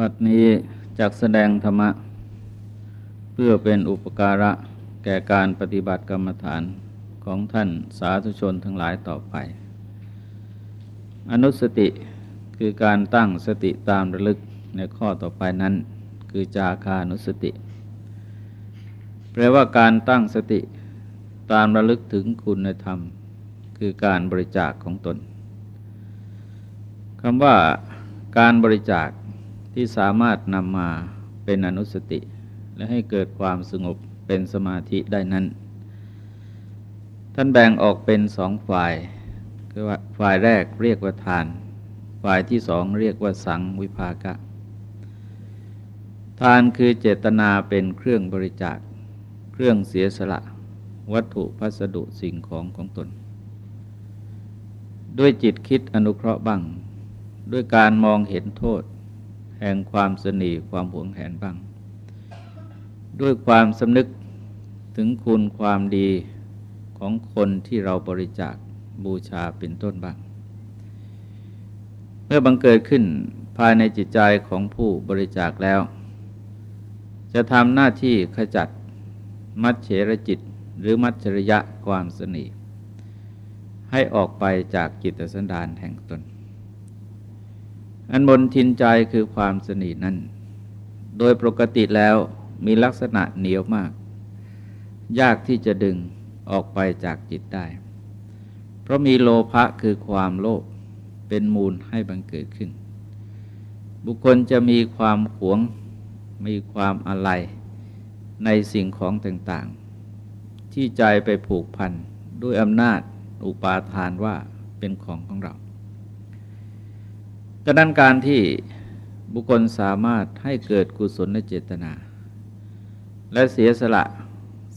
บัดนี้จักแสดงธรรมะ เพื่อเป็นอุปการะแก่การปฏิบัติกรรมฐานของท่านสาธุชนทั้งหลายต่อไป อนุสติคือการตั้งสติตามระลึกในข้อต่อไปนั้น คือจาคานุสติ แปลว่าการตั้งสติตามระลึกถึงคุณธรรม คือการบริจาคของตนคำว่าการบริจาค ที่สามารถนำมาเป็นอนุสติ และให้เกิดความสงบเป็นสมาธิได้นั้น ท่านแบ่งออกเป็นสองฝ่ายคือว่าฝ่ายแรกเรียกว่าทาน ฝ่ายที่สองเรียกว่าสังวิภากะ ทานคือเจตนาเป็นเครื่องบริจาค เครื่องเสียสละ วัตถุพัสดุสิ่งของของตน ด้วยจิตคิดอนุเคราะห์บ้าง ด้วยการมองเห็นโทษ แห่งความสนีความหวงแหนบ้าง ด้วยความสำนึกถึงคุณความดีของคนที่เราบริจาคบูชาเป็นต้นบ้าง เมื่อบังเกิดขึ้นภายในจิตใจของผู้บริจาคแล้ว จะทำหน้าที่ขจัดมัดเฉรจิตหรือมัจฉริยะความสนีให้ออกไปจากจิตสันดานแห่งตน อันบนทินใจคือความสนิทนั้น โดยปกติแล้วมีลักษณะเหนียวมาก ยากที่จะดึงออกไปจากจิตได้ เพราะมีโลภะคือความโลภเป็นมูลให้บังเกิดขึ้น บุคคลจะมีความหวง มีความอะไรในสิ่งของต่างๆ ที่ใจไปผูกพันด้วยอำนาจอุปาทานว่าเป็นของของเรา ดังนั้นการที่บุคคลสามารถให้เกิดกุศลเจตนา และเสียสละ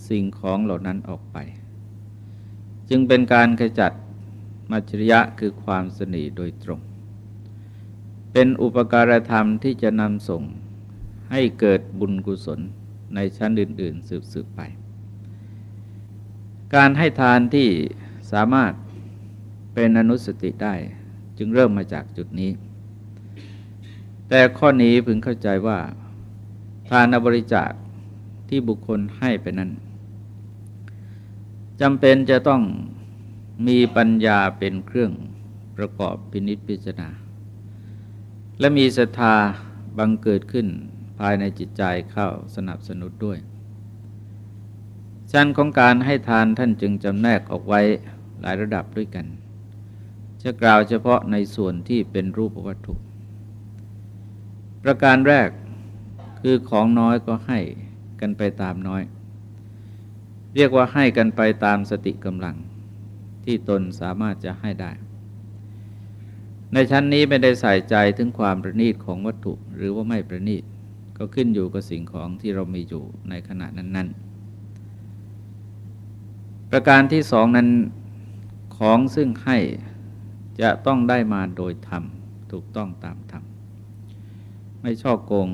สิ่งของเหล่านั้นออกไป จึงเป็นการขจัดมัจฉริยะคือความสนีโดยตรง เป็นอุปการธรรมที่จะนำส่งให้เกิดบุญกุศลในชั้นอื่น ๆ สืบๆไป การให้ทานที่สามารถเป็นอนุสติได้จึงเริ่มมาจากจุดนี้ แต่ข้อนี้พึงเข้าใจว่า ทานบริจาคที่บุคคลให้ไปนั้นจำเป็นจะต้องมีปัญญาเป็นเครื่องประกอบพินิจพิจารณา และมีศรัทธาบังเกิดขึ้นภายในจิตใจเข้าสนับสนุนด้วย ชั้นของการให้ทานท่านจึงจำแนกออกไว้หลายระดับด้วยกัน จะกล่าวเฉพาะในส่วนที่เป็นรูปวัตถุ ประการแรกคือของน้อยก็ให้กันไปตามน้อย เรียกว่าให้กันไปตามสติกำลัง ที่ตนสามารถจะให้ได้ ในชั้นนี้ไม่ได้ใส่ใจถึงความประณีตของวัตถุหรือว่าไม่ประณีตก็ขึ้นอยู่กับสิ่งของที่เรามีอยู่ในขณะนั้น ๆ ประการที่สองนั้นของซึ่งให้จะต้องได้มาโดยธรรมถูกต้องตามธรรม ไม่ชอบโกง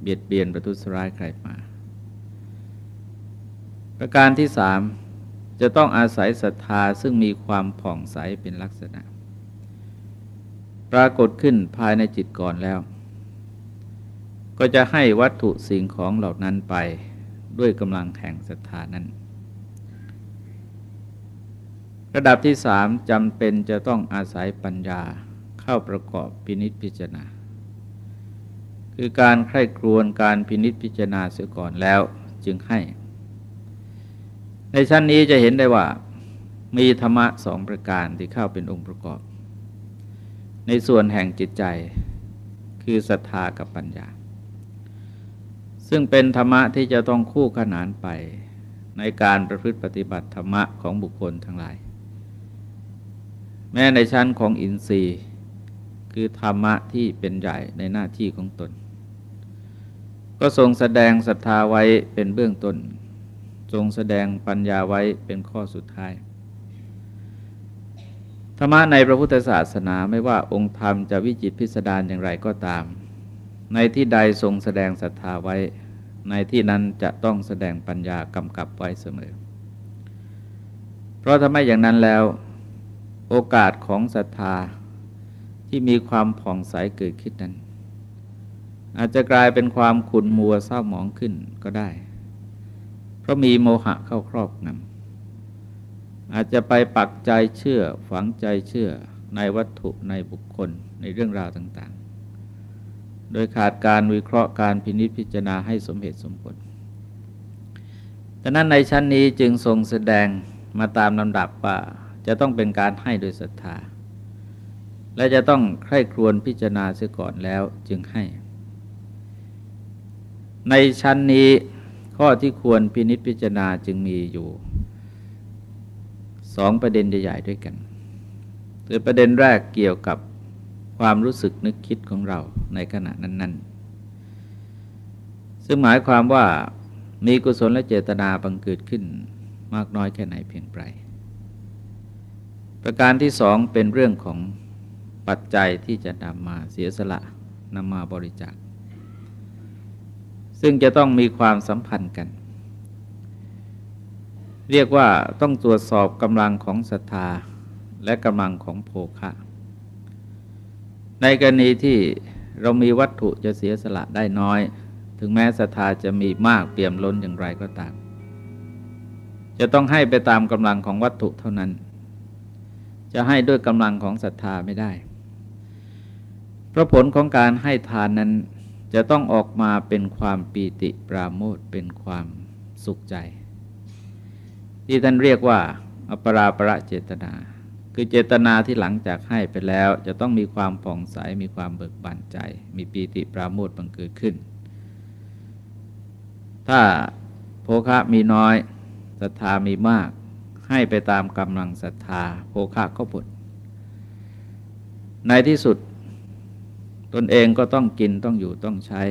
เบียดเบียนประทุษร้ายใครมา ประการที่สามจะต้องอาศัยศรัทธาซึ่งมีความผ่องใสเป็นลักษณะ ปรากฏขึ้นภายในจิตก่อนแล้ว ก็จะให้วัตถุสิ่งของเหล่านั้นไปด้วยกำลังแห่งศรัทธานั้น ระดับที่สามจำเป็นจะต้องอาศัยปัญญาเข้าประกอบพินิจพิจารณา คือการใคร่ครวญการพินิจพิจารณาเสียก่อนแล้วจึงให้ ในชั้นนี้จะเห็นได้ว่า มีธรรมะสองประการที่เข้าเป็นองค์ประกอบ ในส่วนแห่งจิตใจ คือศรัทธากับปัญญา ซึ่งเป็นธรรมะที่จะต้องคู่ขนานไปในการประพฤติปฏิบัติธรรมะของบุคคลทั้งหลาย แม้ในชั้นของอินทรีย์ คือธรรมะที่เป็นใหญ่ในหน้าที่ของตน ก็ทรงแสดงศรัทธาไว้เป็นเบื้องต้น ทรงแสดงปัญญาไว้เป็นข้อสุดท้าย ธรรมะในพระพุทธศาสนาไม่ว่าองค์ธรรมจะวิจิตพิสดารอย่างไรก็ตาม ในที่ใดทรงแสดงศรัทธาไว้ ในที่นั้นจะต้องแสดงปัญญากำกับไว้เสมอ เพราะถ้าไมอย่างนั้นแล้ว โอกาสของศรัทธาที่มีความผ่องใสเกิดขึ้นนั้น อาจจะกลายเป็นความขุ่นมัวเศร้าหมองขึ้นก็ได้ เพราะมีโมหะเข้าครอบงำอาจจะไปปักใจเชื่อฝังใจเชื่อในวัตถุในบุคคลในเรื่องราวต่างๆ โดยขาดการวิเคราะห์การพินิจพิจารณาให้สมเหตุสมผลดังนั้นในชั้นนี้จึงทรงแสดงมาตามลำดับว่าจะต้องเป็นการให้โดยศรัทธา และจะต้องใคร่ครวญพิจารณาเสียก่อนแล้วจึงให้ ในชั้นนี้ข้อที่ควรพินิจพิจารณาจึงมีอยู่สองประเด็นใหญ่ๆด้วยกันคือประเด็นแรกเกี่ยวกับความรู้สึกนึกคิดของเราในขณะนั้น ๆ ซึ่งหมายความว่ามีกุศลและเจตนาบังเกิดขึ้นมากน้อยแค่ไหนเพียงไรประการที่สองเป็นเรื่องของปัจจัยที่จะนำมาเสียสละนำมาบริจาค ซึ่งจะต้องมีความสัมพันธ์กัน เรียกว่าต้องตรวจสอบกำลังของศรัทธาและกำลังของโภคะ ในกรณีที่เรามีวัตถุจะเสียสละได้น้อย ถึงแม้ศรัทธาจะมีมากเปี่ยมล้นอย่างไรก็ตาม จะต้องให้ไปตามกำลังของวัตถุเท่านั้น จะให้ด้วยกำลังของศรัทธาไม่ได้ เพราะผลของการให้ทานนั้น จะต้องออกมาเป็นความปีติปราโมทเป็นความสุขใจ ที่ท่านเรียกว่า อปราประเจตนา คือเจตนาที่หลังจากให้ไปแล้ว จะต้องมีความผ่องใสมีความเบิกบานใจ มีปีติปราโมทบังเกิดขึ้น ถ้าโภคะมีน้อยศรัทธามีมาก ให้ไปตามกำลังศรัทธาโภคะก็ผลในที่สุด ตนเองก็ต้องกินต้องอยู่ต้องใช้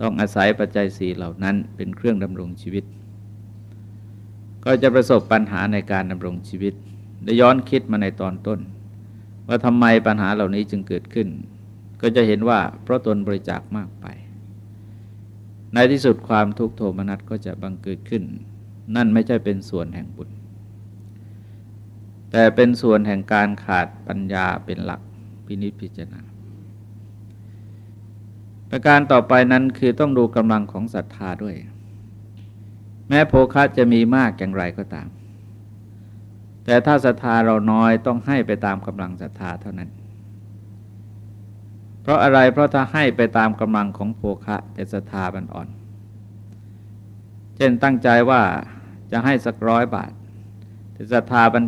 ต้องอาศัยปัจจัยสี่เหล่านั้นเป็นเครื่องดำรงชีวิต ก็จะประสบปัญหาในการดำรงชีวิต ได้ย้อนคิดมาในตอนต้น ว่าทำไมปัญหาเหล่านี้จึงเกิดขึ้น ก็จะเห็นว่าเพราะตนบริจาคมากไป ในที่สุดความทุกข์โทมนัสก็จะบังเกิดขึ้น นั่นไม่ใช่เป็นส่วนแห่งบุญแต่เป็นส่วนแห่งการขาดปัญญาเป็นหลักพินิจพิจารณา ประการต่อไปนั้นคือต้องดูกำลังของศรัทธาด้วย แม้โภคะจะมีมากอย่างไรก็ตาม แต่ถ้าศรัทธาเราน้อยต้องให้ไปตามกำลังศรัทธาเท่านั้น เพราะอะไรเพราะถ้าให้ไปตามกำลังของโภคะแต่ศรัทธามันอ่อน เช่นตั้งใจว่าจะให้สักร้อยบาท แต่ศรัทธามัน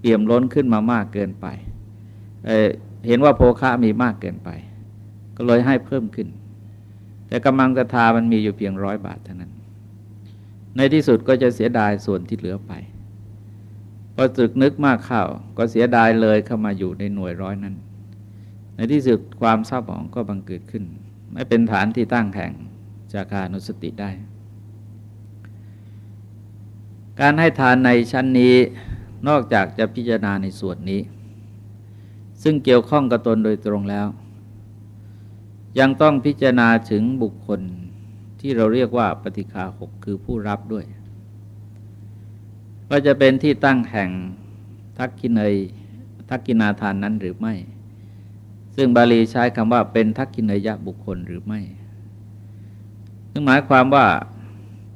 เปี่ยมล้นขึ้นมามากเกินไปเเห็นว่าโภคะมีมากเกินไป ก็เลยให้เพิ่มขึ้น แต่กำลังศรัทธามันมีอยู่เพียงร้อยบาทเท่านั้น ในที่สุดก็จะเสียดายส่วนที่เหลือไปพอสึกนึกมากเข้าก็เสียดายเลยเข้ามาอยู่ในหน่วยร้อยนั้น ในที่สุดความเศร้าหมองก็บังเกิดขึ้น ไม่เป็นฐานที่ตั้งแห่งจากานุสติได้ การให้ทานในชั้นนี้นอกจากจะพิจารณาในส่วนนี้ ซึ่งเกี่ยวข้องกับตนโดยตรงแล้ว ยังต้องพิจารณาถึงบุคคลที่เราเรียกว่าปฏิคาหกคือผู้รับด้วย ว่าจะเป็นที่ตั้งแห่งทักกินยทักกินาทานนั้นหรือไม่ ซึ่งบาลีใช้คำว่าเป็นทักกินยะบุคคลหรือไม่ซึ่งหมายความว่า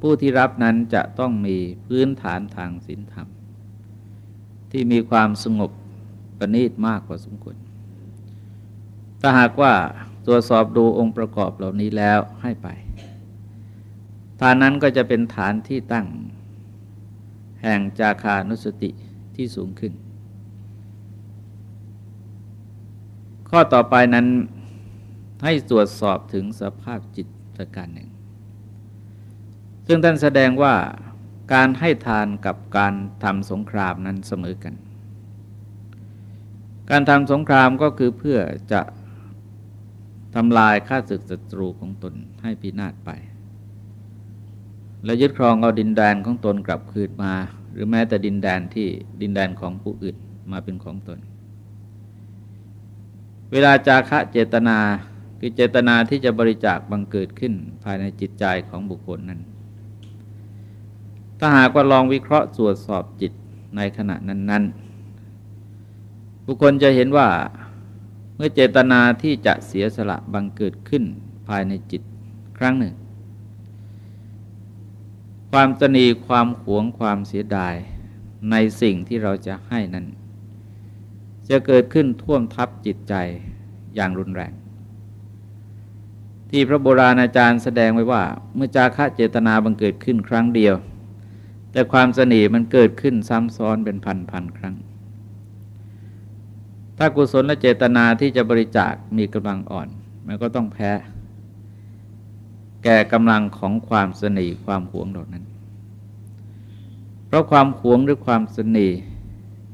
ผู้ที่รับนั้นจะต้องมีพื้นฐานทางศีลธรรม ที่มีความสงบประณีตมากกว่าสมควรถ้าหากว่า ตรวจสอบดูองค์ประกอบเหล่านี้แล้วให้ไป ฐานนั้นก็จะเป็นฐานที่ตั้ง แห่งจาคานุสติที่สูงขึ้น ข้อต่อไปนั้นให้ตรวจสอบถึงสภาพจิตประการหนึ่ง ซึ่งท่านแสดงว่าการให้ทานกับการทำสงครามนั้นเสมอกัน การทำสงครามก็คือเพื่อจะ ทำลายข้าศึกศัตรูของตนให้พินาศไป และยึดครองเอาดินแดนของตนกลับคืนมา หรือแม้แต่ดินแดนที่ดินแดนของผู้อื่นมาเป็นของตน เวลาจาคะเจตนาคือเจตนาที่จะบริจาคบังเกิดขึ้นภายในจิตใจของบุคคลนั้น ถ้าหากว่าลองวิเคราะห์ตรวจสอบจิตในขณะนั้น ๆ บุคคลจะเห็นว่า เมื่อเจตนาที่จะเสียสละบังเกิดขึ้นภายในจิตครั้งหนึ่ง ความตนีความหวงความเสียดายในสิ่งที่เราจะให้นั้น จะเกิดขึ้นท่วมทับจิตใจอย่างรุนแรง ที่พระโบราณอาจารย์แสดงไว้ว่า เมื่อจาคะเจตนาบังเกิดขึ้นครั้งเดียว แต่ความสนีมันเกิดขึ้นซ้ำซ้อนเป็นพันพันครั้ง ถ้ากุศลและเจตนาที่จะบริจาคมีกำลังอ่อน มันก็ต้องแพ้ แก่กำลังของความสนีความหวงเหล่านั้น เพราะความหวงหรือความสนี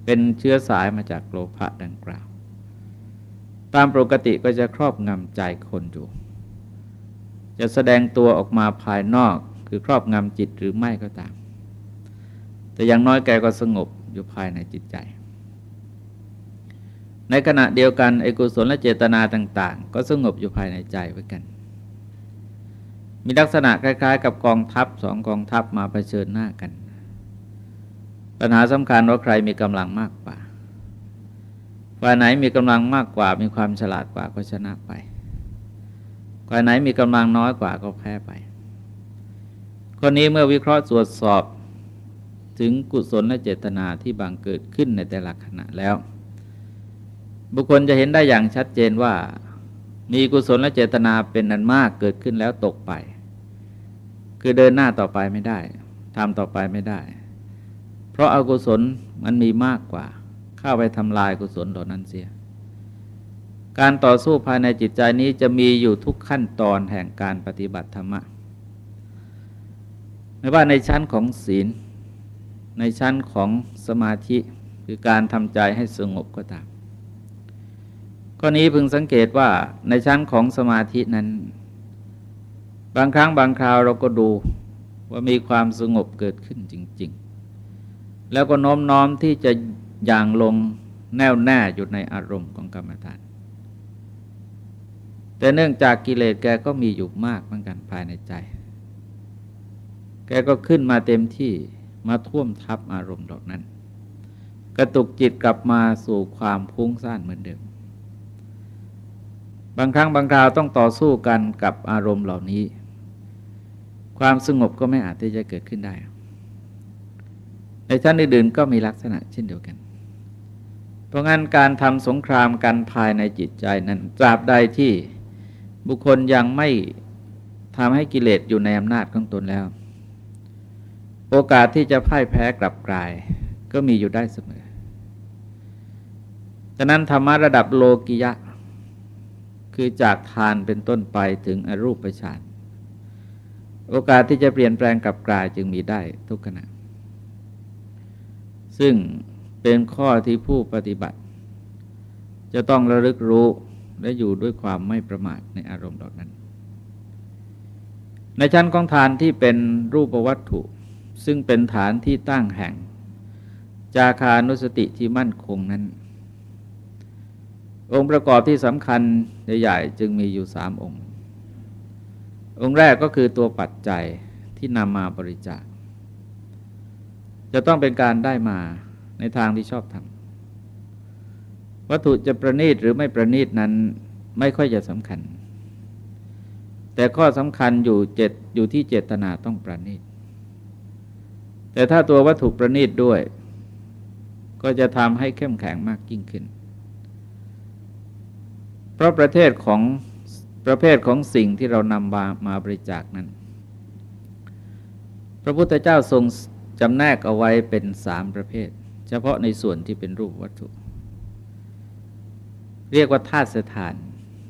เป็นเชื้อสายมาจากโลภะดังกล่าว ตามปกติก็จะครอบงำใจคนอยู่ จะแสดงตัวออกมาภายนอกคือครอบงำจิตหรือไม่ก็ตาม แต่อย่างน้อยแกก็สงบอยู่ภายในจิตใจ ในขณะเดียวกันไอกุศลและเจตนาต่าง ๆ ก็สงบอยู่ภายในใจไว้กัน มีลักษณะคล้าย ๆ กับกองทัพสองกองทัพมาเผชิญหน้ากัน ปัญหาสำคัญว่าใครมีกำลังมากกว่าฝ่ายไหนมีกำลังมากกว่า มีความฉลาดกว่าก็ชนะไปฝ่ายไหนมีกำลังน้อยกว่าก็แพ้ไปคนนี้เมื่อวิเคราะห์ตรวจสอบถึงกุศลและเจตนาที่บางเกิดขึ้นในแต่ละขณะแล้ว บุคคลจะเห็นได้อย่างชัดเจนว่า มีกุศลและเจตนาเป็นนันมากเกิดขึ้นแล้วตกไป คือเดินหน้าต่อไปไม่ได้ทำต่อไปไม่ได้ เพราะอากุศลมันมีมากกว่า เข้าไปทำลายกุศลเหล่านั้นเสีย การต่อสู้ภายในจิตใจนี้จะมีอยู่ทุกขั้นตอนแห่งการปฏิบัติธรรมะไม่ว่าในชั้นของศีล ในชั้นของสมาธิ คือการทำใจให้สงบก็ตาม ข้อนี้พึงสังเกตว่าในชั้นของสมาธินั้น บางครั้งบางคราวเราก็ดูว่ามีความสงบเกิดขึ้นจริง ๆ แล้วก็โน้มน้อมที่จะอย่างลงแน่วแน่อยู่ในอารมณ์ของกรรมฐาน แต่เนื่องจากกิเลสแกก็มีอยู่มากเหมือนกันภายในใจ แกก็ขึ้นมาเต็มที่มาท่วมทับอารมณ์ดอกนั้น กระตุกจิตกลับมาสู่ความพุ่งซ่านเหมือนเดิม บางครั้งบางคราวต้องต่อสู้กันกับอารมณ์เหล่านี้ ความสงบก็ไม่อาจที่จะเกิดขึ้นได้ ในชั้นอื่นๆก็มีลักษณะเช่นเดียวกัน เพราะงั้นการทำสงครามกันภายในจิตใจนั้น ตราบใดที่บุคคลยังไม่ทำให้กิเลสอยู่ในอำนาจของตนแล้ว โอกาสที่จะพ่ายแพ้กลับกลาย ก็มีอยู่ได้เสมอฉะนั้นธรรมะระดับโลกิยะ คือจากทานเป็นต้นไปถึงอรูปฌานโอกาสที่จะเปลี่ยนแปลงกลับกลายจึงมีได้ทุกขณะ ซึ่งเป็นข้อที่ผู้ปฏิบัติ จะต้องระลึกรู้และอยู่ด้วยความไม่ประมาทในอารมณ์ดอกนั้น ในชั้นของฐานที่เป็นรูปวัตถุ ซึ่งเป็นฐานที่ตั้งแห่ง จาคานุสติที่มั่นคงนั้น องค์ประกอบที่สำคัญใหญ่ๆจึงมีอยู่สามองค์ องค์แรกก็คือตัวปัจจัยที่นำมาบริจาค จะต้องเป็นการได้มาในทางที่ชอบทำวัตถุจะประณีตหรือไม่ประณีตนั้นไม่ค่อยจะสำคัญ แต่ข้อสำคัญอยู่เจตอยู่ที่เจตนาต้องประณีต แต่ถ้าตัววัตถุประณีตด้วย ก็จะทำให้เข้มแข็งมากยิ่งขึ้น เพราะประเทศของประเภทของสิ่งที่เรานำมามาบริจาคนั้น พระพุทธเจ้าทรงจำแนกเอาไว้เป็นสามประเภท เฉพาะในส่วนที่เป็นรูปวัตถุ เรียกว่าธาตุสถาน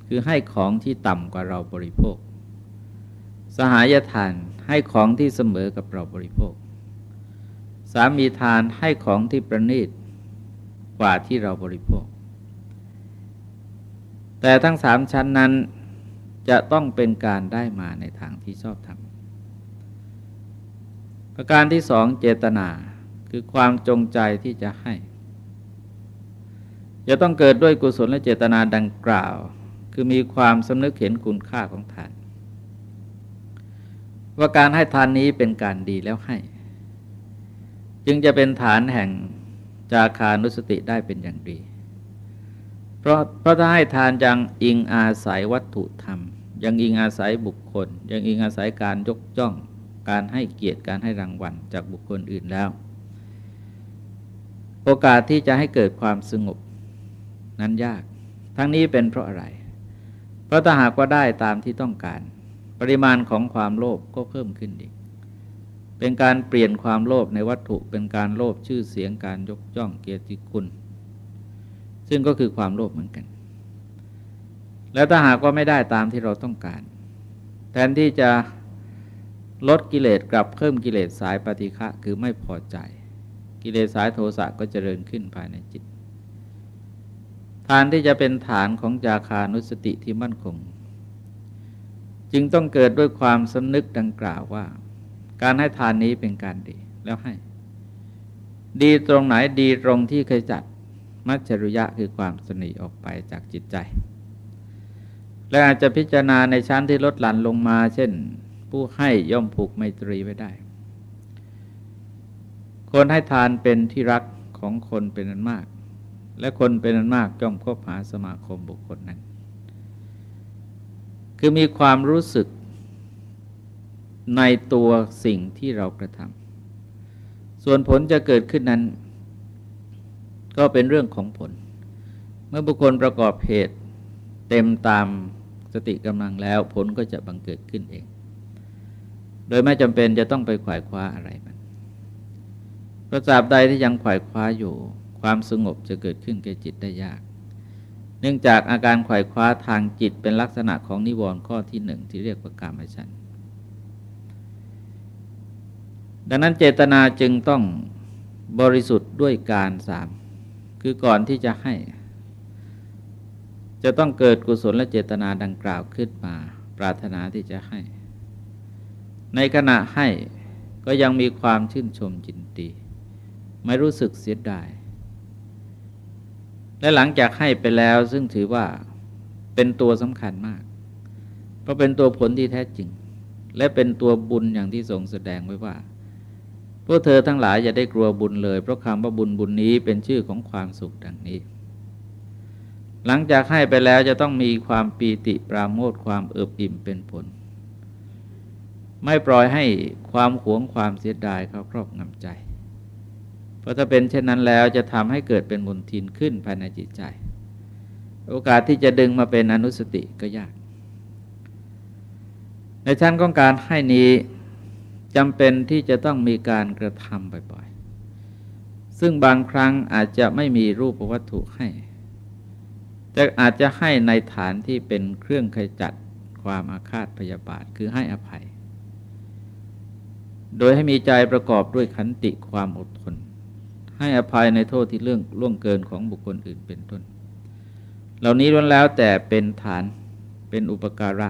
คือให้ของที่ต่ำกว่าเราบริโภค สหายทานให้ของที่เสมอกับเราบริโภค สามีทานให้ของที่ประณีตกว่าที่เราบริโภค แต่ทั้งสามชั้นนั้นจะต้องเป็นการได้มาในทางที่ชอบทำประการที่สองเจตนาคือความจงใจที่จะให้ จะต้องเกิดด้วยกุศลและเจตนาดังกล่าว คือมีความสำนึกเห็นคุณค่าของทาน ว่าการให้ทานนี้เป็นการดีแล้วให้ จึงจะเป็นฐานแห่งจาคานุสติได้เป็นอย่างดี เพราะเพราะถ้าให้ทานยังอิงอาศัยวัตถุธรรม ยังอิงอาศัยบุคคล ยังอิงอาศัยการยกจ้อง การให้เกียรติการให้รางวัลจากบุคคลอื่นแล้ว โอกาสที่จะให้เกิดความสงบนั้นยาก ทั้งนี้เป็นเพราะอะไร เพราะถ้าหากว่าได้ตามที่ต้องการ ปริมาณของความโลภก็เพิ่มขึ้นอีก เป็นการเปลี่ยนความโลภในวัตถุเป็นการโลภชื่อเสียงการยกย่องเกียรติคุณ ซึ่งก็คือความโลภเหมือนกัน แล้วถ้าหากว่าไม่ได้ตามที่เราต้องการ แทนที่จะลดกิเลสกลับเพิ่มกิเลสสายปฏิฆะคือไม่พอใจ กิเลสสายโทสะก็เจริญขึ้นภายในจิตทานที่จะเป็นฐานของจาคานุสติที่มั่นคง จึงต้องเกิดด้วยความสำนึกดังกล่าวว่า การให้ทานนี้เป็นการดีแล้วให้ ดีตรงไหนดีตรงที่เคยจัด มัจฉริยะคือความสนิออกไปจากจิตใจ และอาจจะพิจารณาในชั้นที่ลดหลั่นลงมา เช่น ผู้ให้ย่อมผูกไมตรีไว้ได้ คนให้ทานเป็นที่รักของคนเป็นอันมาก และคนเป็นอันมากย่อมคบหาสมาคมบุคคลนั้น คือมีความรู้สึกในตัวสิ่งที่เรากระทำส่วนผลจะเกิดขึ้นนั้น ก็เป็นเรื่องของผล เมื่อบุคคลประกอบเหตุเต็มตามสติกำลังแล้วผลก็จะบังเกิดขึ้นเอง โดยไม่จำเป็นจะต้องไปขวายคว้าอะไรมันประสาบใดที่ยังขวายคว้าอยู่ ความสงบจะเกิดขึ้นแก่จิตได้ยาก เนื่องจากอาการขวายคว้าทางจิตเป็นลักษณะของนิวรณ์ข้อที่หนึ่งที่เรียกว่ากามฉันดังนั้นเจตนาจึงต้องบริสุทธิ์ด้วยการสาม คือก่อนที่จะให้ จะต้องเกิดกุศลและเจตนาดังกล่าวขึ้นมา ปรารถนาที่จะให้ ในขณะให้ก็ยังมีความชื่นชมจินตีไม่รู้สึกเสียดาย และหลังจากให้ไปแล้วซึ่งถือว่าเป็นตัวสำคัญมาก เพราะเป็นตัวผลที่แท้จริง และเป็นตัวบุญอย่างที่ทรงแสดงไว้ว่า วกเธอทั้งหลายอย่าได้กลัวบุญเลย เพราะคำว่าบุญบุญนี้เป็นชื่อของความสุขดังนี้ หลังจากให้ไปแล้วจะต้องมีความปีติปราโมทความเอิบอิ่มเป็นผล ไม่ปล่อยให้ความหวงความเสียดายเขาครอบงำใจ เพราะถ้าเป็นเช่นนั้นแล้วจะทำให้เกิดเป็นมุนทินขึ้นภายในจิตใจ โอกาสที่จะดึงมาเป็นอนุสติก็ยาก ในชั้นของการให้นี้ จำเป็นที่จะต้องมีการกระทำบ่อยๆ ซึ่งบางครั้งอาจจะไม่มีรูปวัตถุให้ แต่อาจจะให้ในฐานที่เป็นเครื่องขจัดความอาฆาตพยาบาทคือให้อภัย โดยให้มีใจประกอบด้วยขันติความอดทน ให้อภัยในโทษที่เรื่องล่วงเกินของบุคคลอื่นเป็นต้น เหล่านี้ล้วนแล้วแต่เป็นฐานเป็นอุปการะ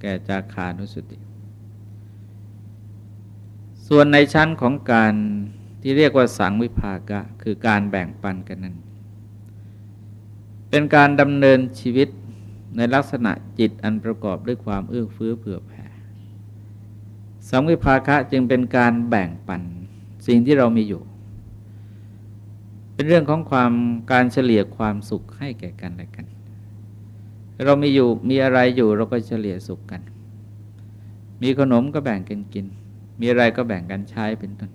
แก่จาคานุสติ ส่วนในชั้นของการที่เรียกว่าสังวิภากะ คือการแบ่งปันกันนั้น เป็นการดำเนินชีวิตในลักษณะจิตอันประกอบด้วยความเอื้อเฟื้อเผื่อแผ่สังวิภาคะจึงเป็นการแบ่งปันสิ่งที่เรามีอยู่ เป็นเรื่องของความการเฉลี่ยความสุขให้แก่กันและกัน เรามีอยู่มีอะไรอยู่เราก็เฉลี่ยสุขกัน มีขนมก็แบ่งกันกิน มีอะไรก็แบ่งกันใช้เป็นต้น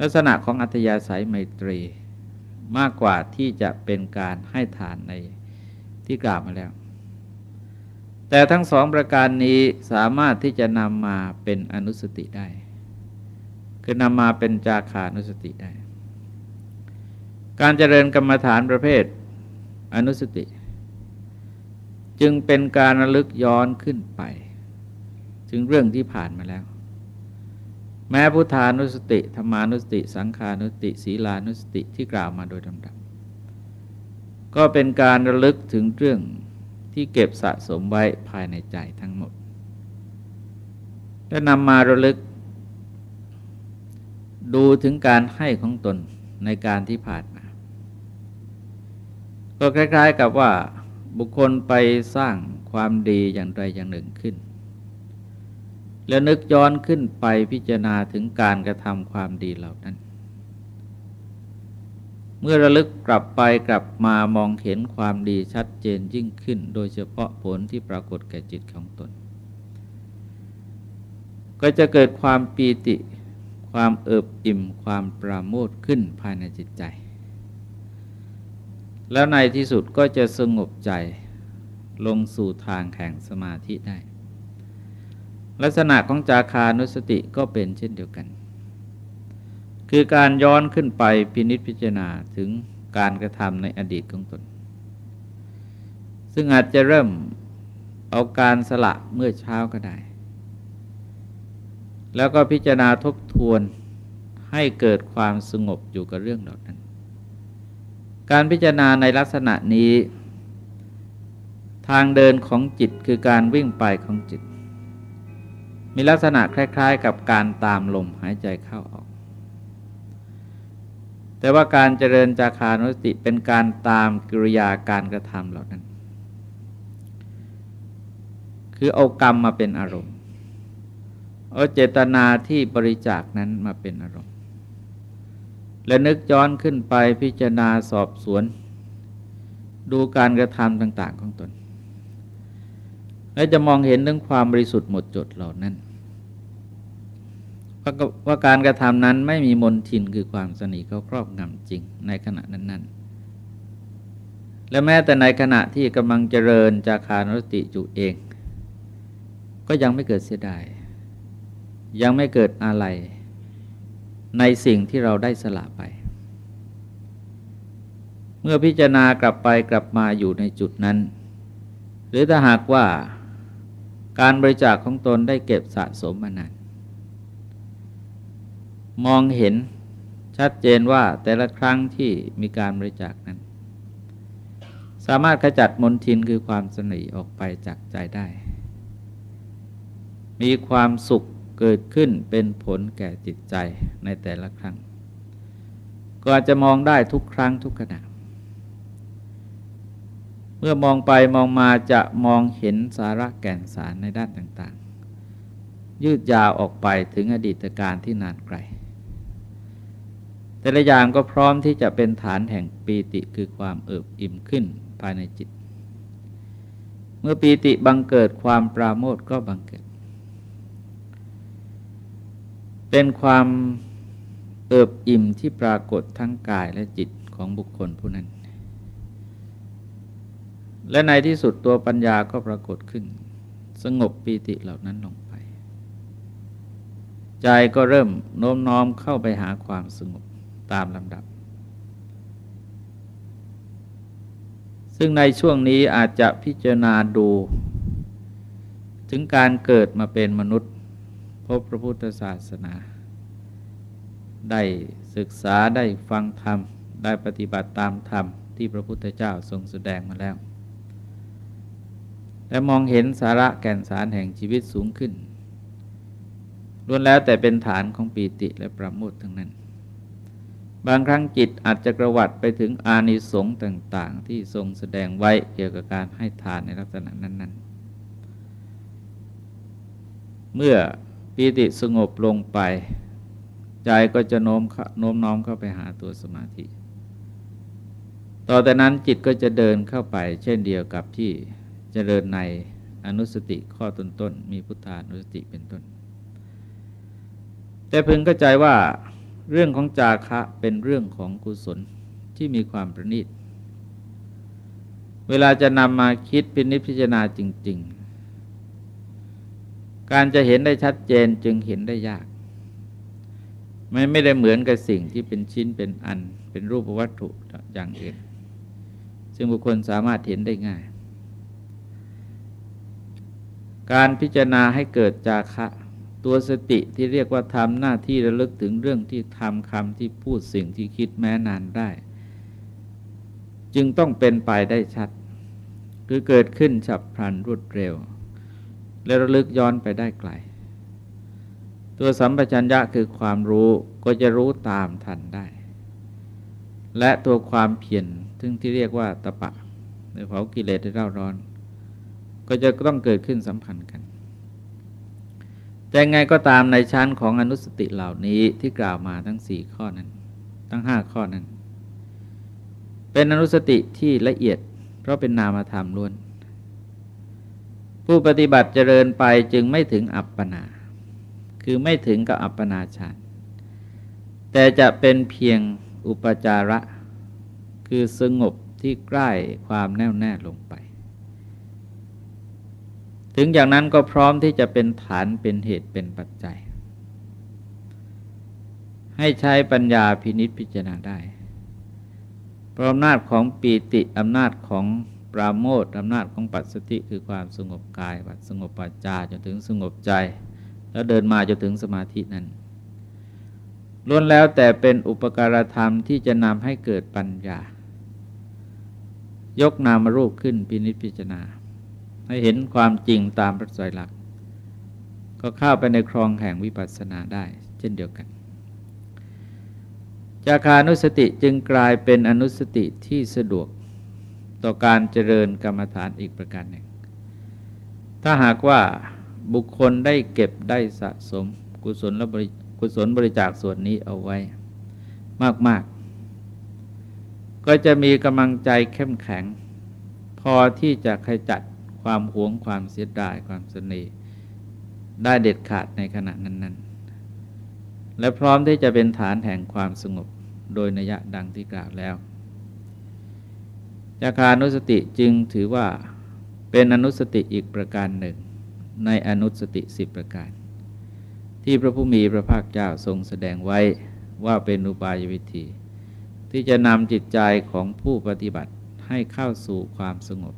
ลักษณะของอัธยาศัยไมตรีมากกว่าที่จะเป็นการให้ทานในที่กล่าวมาแล้ว แต่ทั้งสองประการนี้สามารถที่จะนำมาเป็นอนุสติได้ คือนำมาเป็นจาขานุสติได้ การเจริญกรรมฐานประเภทอนุสติ จึงเป็นการระลึกย้อนขึ้นไป ถึงเรื่องที่ผ่านมาแล้ว แม้พุทธานุสติธรรมานุสติ สังขานุสติ ศีลานุสติที่กล่าวมาโดยลำดับ ก็เป็นการระลึกถึงเรื่องที่เก็บสะสมไว้ภายในใจทั้งหมด และนำมาระลึก ดูถึงการให้ของตนในการที่ผ่านมา ก็คล้าย ๆกับว่าบุคคลไปสร้างความดีอย่างใดอย่างหนึ่งขึ้น แล้วนึกย้อนขึ้นไปพิจารณาถึงการกระทำความดีเหล่านั้น เมื่อระลึกกลับไปกลับมามองเห็นความดีชัดเจนยิ่งขึ้น โดยเฉพาะผลที่ปรากฏแก่จิตของตน ก็จะเกิดความปีติ ความเอิบอิ่ม ความปราโมทขึ้นภายในจิตใจ แล้วในที่สุดก็จะสงบใจลงสู่ทางแห่งสมาธิได้ ลักษณะของจาคานุสติก็เป็นเช่นเดียวกัน คือการย้อนขึ้นไปพินิจพิจารณาถึงการกระทำในอดีตของตน ซึ่งอาจจะเริ่มเอาการสละเมื่อเช้าก็ได้ แล้วก็พิจารณาทบทวนให้เกิดความสงบอยู่กับเรื่องเหล่านั้น การพิจารณาในลักษณะนี้ ทางเดินของจิตคือการวิ่งไปของจิต มีลักษณะคล้าย ๆ กับการตามลมหายใจเข้าออก แต่ว่าการเจริญจาคานุสติเป็นการตามกิริยาการกระทำเหล่านั้น คือเอากรรมมาเป็นอารมณ์เอาเจตนาที่บริจาคนั้นมาเป็นอารมณ์ และนึกย้อนขึ้นไปพิจารณาสอบสวน ดูการกระทำต่าง ๆ ของตนและจะมองเห็นเรื่องความบริสุทธิ์หมดจดเหล่านั้น ว่าการกระทำนั้นไม่มีมนทินคือความสนิทเขาครอบงำจริงในขณะนั้น ๆ และแม้แต่ในขณะที่กำลังเจริญจาคานุสติจุเอง ก็ยังไม่เกิดเสียดาย ยังไม่เกิดอะไร ในสิ่งที่เราได้สละไป เมื่อพิจารณากลับไปกลับมาอยู่ในจุดนั้น หรือถ้าหากว่าการบริจาคของตนได้เก็บสะสมมานาน มองเห็นชัดเจนว่าแต่ละครั้งที่มีการบริจาคนั้น สามารถขจัดมลทินคือความสนิออกไปจากใจได้ มีความสุขเกิดขึ้นเป็นผลแก่จิตใจในแต่ละครั้ง ก็อาจจะมองได้ทุกครั้งทุกขณะ เมื่อมองไปมองมาจะมองเห็นสาระแก่นสารในด้านต่างๆ ยืดยาวออกไปถึงอดีตการที่นานไกล แต่ละอย่างก็พร้อมที่จะเป็นฐานแห่งปีติคือความเอิบอิ่มขึ้นภายในจิต เมื่อปีติบังเกิดความปราโมทก็บังเกิด เป็นความเอิบอิ่มที่ปรากฏทั้งกายและจิตของบุคคลผู้นั้น และในที่สุดตัวปัญญาก็ปรากฏขึ้น สงบปีติเหล่านั้นลงไป ใจก็เริ่มโน้มน้อมเข้าไปหาความสงบ ตามลำดับ ซึ่งในช่วงนี้อาจจะพิจารณาดู ถึงการเกิดมาเป็นมนุษย์ พบพระพุทธศาสนา ได้ศึกษาได้ฟังธรรม ได้ปฏิบัติตามธรรม ที่พระพุทธเจ้าทรงแสดงมาแล้วและมองเห็นสาระแก่นสารแห่งชีวิตสูงขึ้นล้วนแล้วแต่เป็นฐานของปีติและประโมททั้งนั้น บางครั้งจิตอาจจะกระวัดไปถึงอานิสงส์ต่าง ๆ ที่ทรงแสดงไว้เกี่ยวกับการให้ทานในลักษณะนั้น ๆ เมื่อปีติสงบลงไป ใจก็จะโน้มโน้มน้อมเข้าไปหาตัวสมาธิ ต่อแต่นั้นจิตก็จะเดินเข้าไปเช่นเดียวกับที่จเจริญในอนุสติข้อต้นๆมีพุทธานุสติเป็นต้น แต่พึงเข้าใจว่า เรื่องของจาคะเป็นเรื่องของกุศลที่มีความประณีต เวลาจะนำมาคิดพินิจพิจารณาจริง ๆ การจะเห็นได้ชัดเจนจึงเห็นได้ยาก ไม่ไม่ได้เหมือนกับสิ่งที่เป็นชิ้นเป็นอัน เป็นรูปวัตถุอย่างอื่น ซึ่งบุคคลสามารถเห็นได้ง่าย การพิจารณาให้เกิดจาคะ ตัวสติที่เรียกว่าทำหน้าที่ระลึกถึงเรื่องที่ทำคำที่พูดสิ่งที่คิดแม้นานได้ จึงต้องเป็นไปได้ชัด คือเกิดขึ้นฉับพลันรวดเร็ว และระลึกย้อนไปได้ไกล ตัวสัมปชัญญะคือความรู้ก็จะรู้ตามทันได้ และตัวความเพียรซึ่งที่เรียกว่าตะปะในเผากิเลสให้เร่าร้อน ก็จะต้องเกิดขึ้นสัมพันธ์กัน แต่ไงก็ตามในชั้นของอนุสติเหล่านี้ที่กล่าวมาทั้งสี่ข้อนั้น ทั้งห้าข้อนั้น เป็นอนุสติที่ละเอียด เพราะเป็นนามธรรมล้วน ผู้ปฏิบัติเจริญไปจึงไม่ถึงอัปปนา คือไม่ถึงกับอัปปนาฌานแต่จะเป็นเพียงอุปจาระ คือสงบที่ใกล้ความแน่วแน่ลงไป ถึงอย่างนั้นก็พร้อมที่จะเป็นฐานเป็นเหตุเป็นปัจจัย ให้ใช้ปัญญาพินิษพิจารณาได้เพราะอำนาจของปีติอำนาจของปราโมทอำนาจของปัสสติคือความสงบกายสงบปัจจาจนถึงสงบใจ แล้วเดินมาจนถึงสมาธินั้นล้วนแล้วแต่เป็นอุปการธรรมที่จะนำให้เกิดปัญญา ยกนามรูปขึ้นพินิจพิจารณา ให้เห็นความจริงตามพระไตรลักษณ์ก็เข้าไปในครองแห่งวิปัสสนาได้ เช่นเดียวกัน จากานุสติจึงกลายเป็นอนุสติที่สะดวกต่อการเจริญกรรมฐานอีกประการหนึ่ง ถ้าหากว่าบุคคลได้เก็บได้สะสมกุศลและบริกุศลบริจาคส่วนนี้เอาไว้มาก ๆ ก็จะมีกำลังใจเข้มแข็ง พอที่จะขจัด ความหวงความเสียดายความสนีได้เด็ดขาดในขณะนั้น ๆ และพร้อมที่จะเป็นฐานแห่งความสงบโดยนัยดังที่กล่าวแล้วจาคานุสติจึงถือว่าเป็นอนุสติอีกประการหนึ่ง ในอนุสติสิบประการ ที่พระผู้มีพระภาคเจ้าทรงแสดงไว้ว่าเป็นอุบายวิธี ที่จะนำจิตใจของผู้ปฏิบัติให้เข้าสู่ความสงบ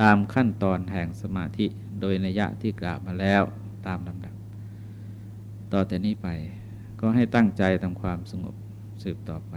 ตามขั้นตอนแห่งสมาธิโดยนัยยะที่กล่าวมาแล้วตามลำดับ ต่อแต่นี้ไปก็ให้ตั้งใจทำความสงบสืบต่อไป